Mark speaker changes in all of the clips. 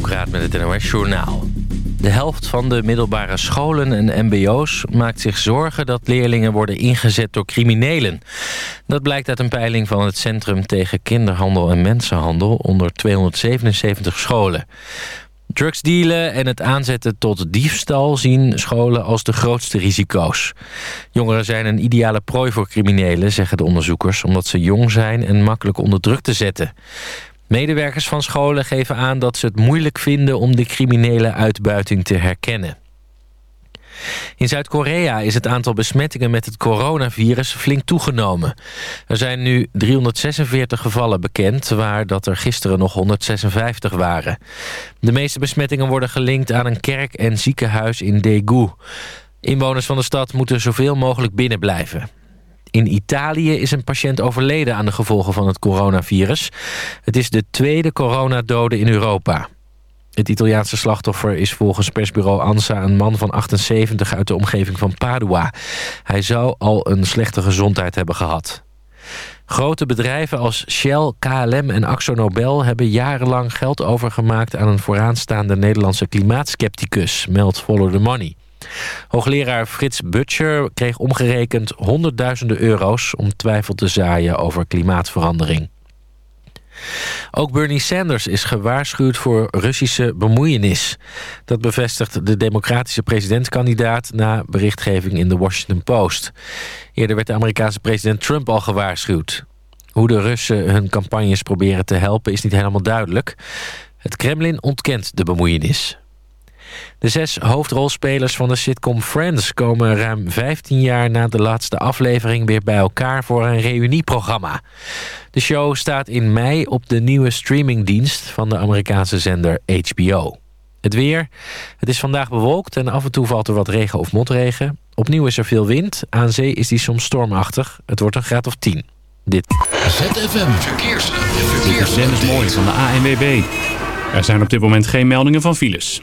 Speaker 1: Hoekraat met het NOS Journaal. De helft van de middelbare scholen en mbo's maakt zich zorgen dat leerlingen worden ingezet door criminelen. Dat blijkt uit een peiling van het Centrum tegen Kinderhandel en Mensenhandel onder 277 scholen. Drugsdealen en het aanzetten tot diefstal zien scholen als de grootste risico's. Jongeren zijn een ideale prooi voor criminelen, zeggen de onderzoekers... omdat ze jong zijn en makkelijk onder druk te zetten. Medewerkers van scholen geven aan dat ze het moeilijk vinden... om de criminele uitbuiting te herkennen. In Zuid-Korea is het aantal besmettingen met het coronavirus flink toegenomen. Er zijn nu 346 gevallen bekend, waar dat er gisteren nog 156 waren. De meeste besmettingen worden gelinkt aan een kerk en ziekenhuis in Daegu. Inwoners van de stad moeten zoveel mogelijk binnen blijven. In Italië is een patiënt overleden aan de gevolgen van het coronavirus. Het is de tweede coronadode in Europa. Het Italiaanse slachtoffer is volgens persbureau ANSA een man van 78 uit de omgeving van Padua. Hij zou al een slechte gezondheid hebben gehad. Grote bedrijven als Shell, KLM en AxoNobel hebben jarenlang geld overgemaakt aan een vooraanstaande Nederlandse klimaatskepticus, meldt Follow the Money. Hoogleraar Frits Butcher kreeg omgerekend honderdduizenden euro's om twijfel te zaaien over klimaatverandering. Ook Bernie Sanders is gewaarschuwd voor Russische bemoeienis. Dat bevestigt de democratische presidentskandidaat... na berichtgeving in de Washington Post. Eerder werd de Amerikaanse president Trump al gewaarschuwd. Hoe de Russen hun campagnes proberen te helpen is niet helemaal duidelijk. Het Kremlin ontkent de bemoeienis. De zes hoofdrolspelers van de sitcom Friends komen ruim 15 jaar na de laatste aflevering weer bij elkaar voor een reunieprogramma. De show staat in mei op de nieuwe streamingdienst van de Amerikaanse zender HBO. Het weer. Het is vandaag bewolkt en af en toe valt er wat regen of motregen. Opnieuw is er veel wind. Aan zee is die soms stormachtig. Het wordt een graad of 10. Dit.
Speaker 2: ZFM Verkeers. Verkeers.
Speaker 3: Dennis Mooi van de ANWB. Er zijn op dit moment geen meldingen van files.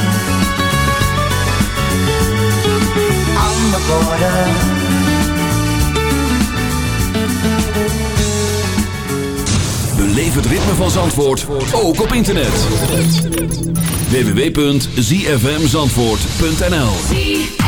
Speaker 4: the border.
Speaker 2: Het ritme van Zandvoort, ook op internet. www.zfmzandvoort.nl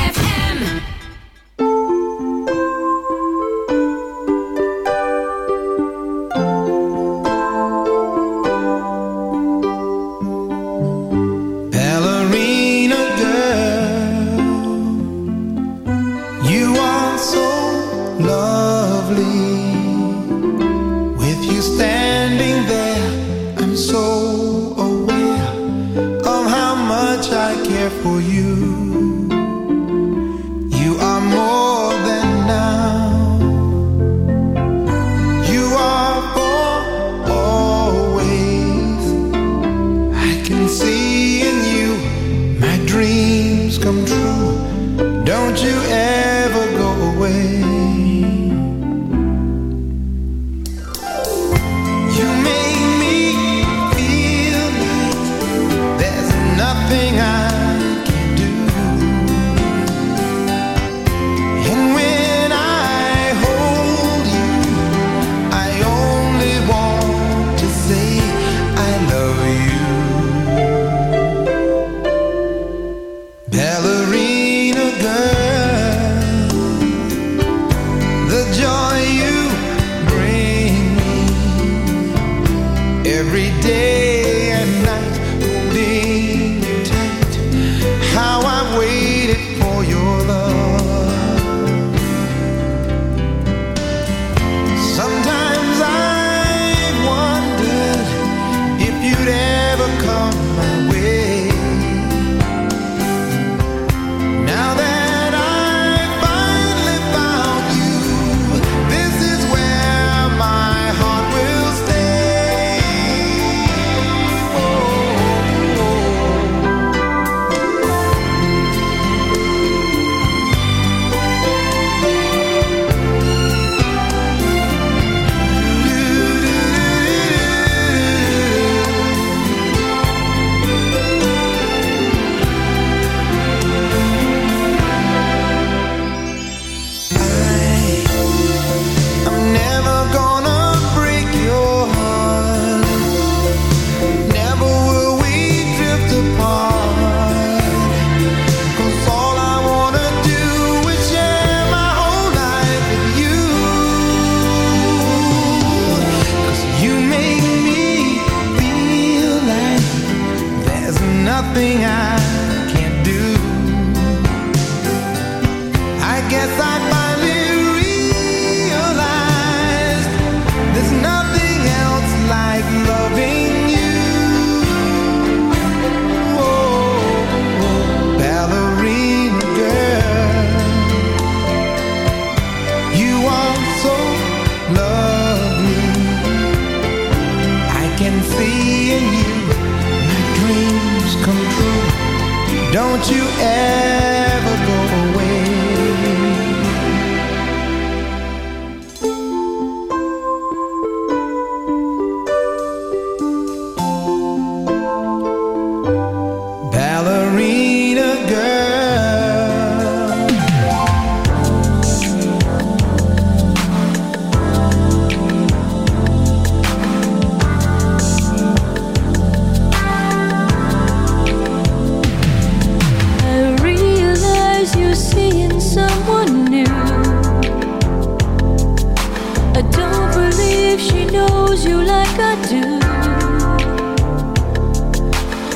Speaker 5: do.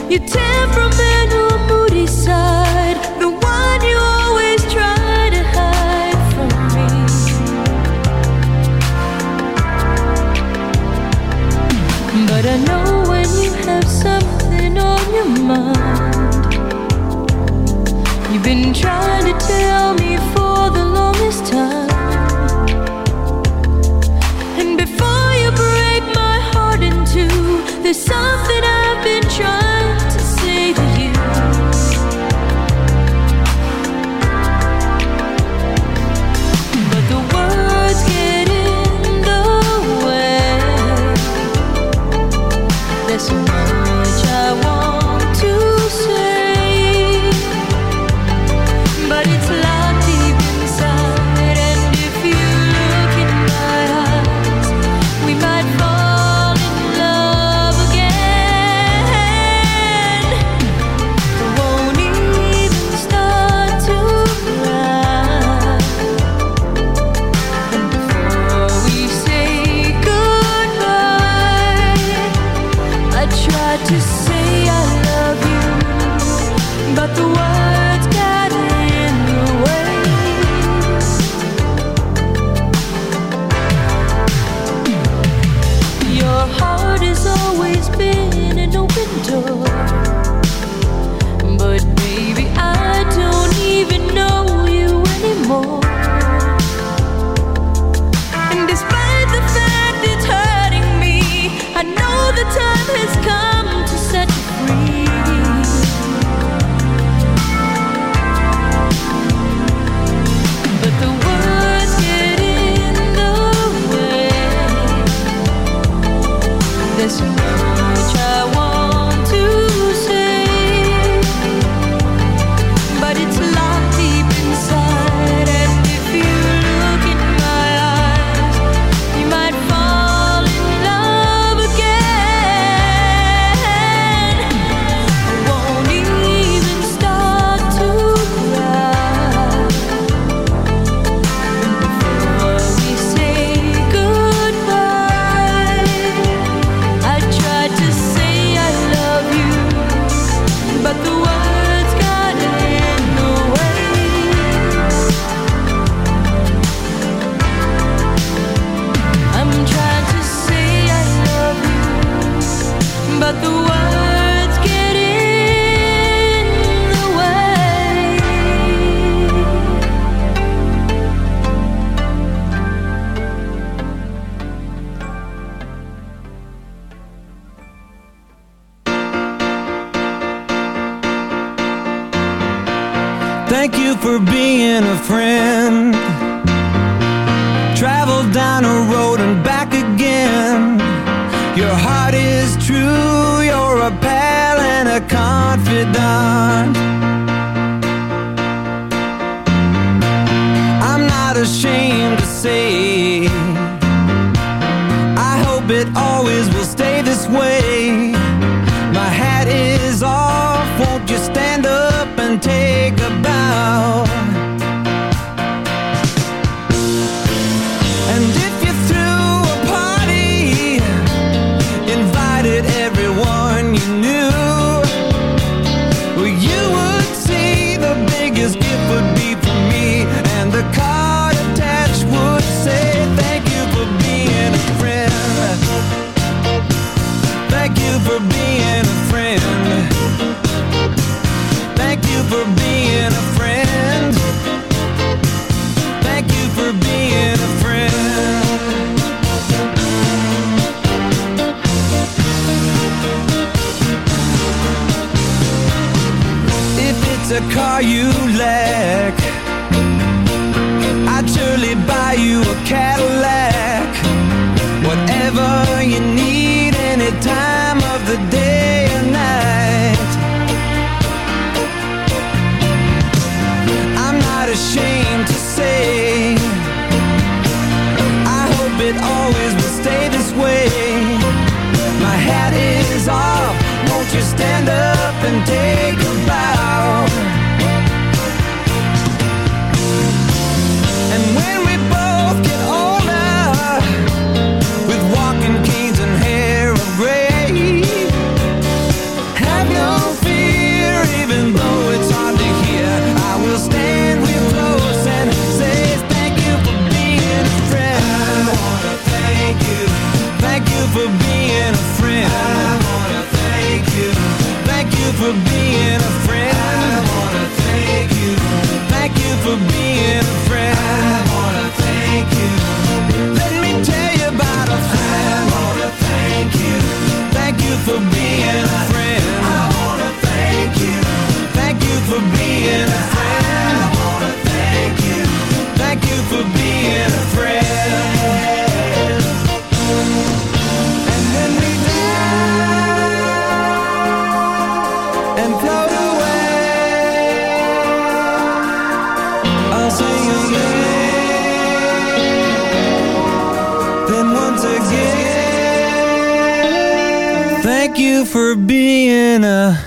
Speaker 5: You
Speaker 6: tear from me. You for
Speaker 7: being a.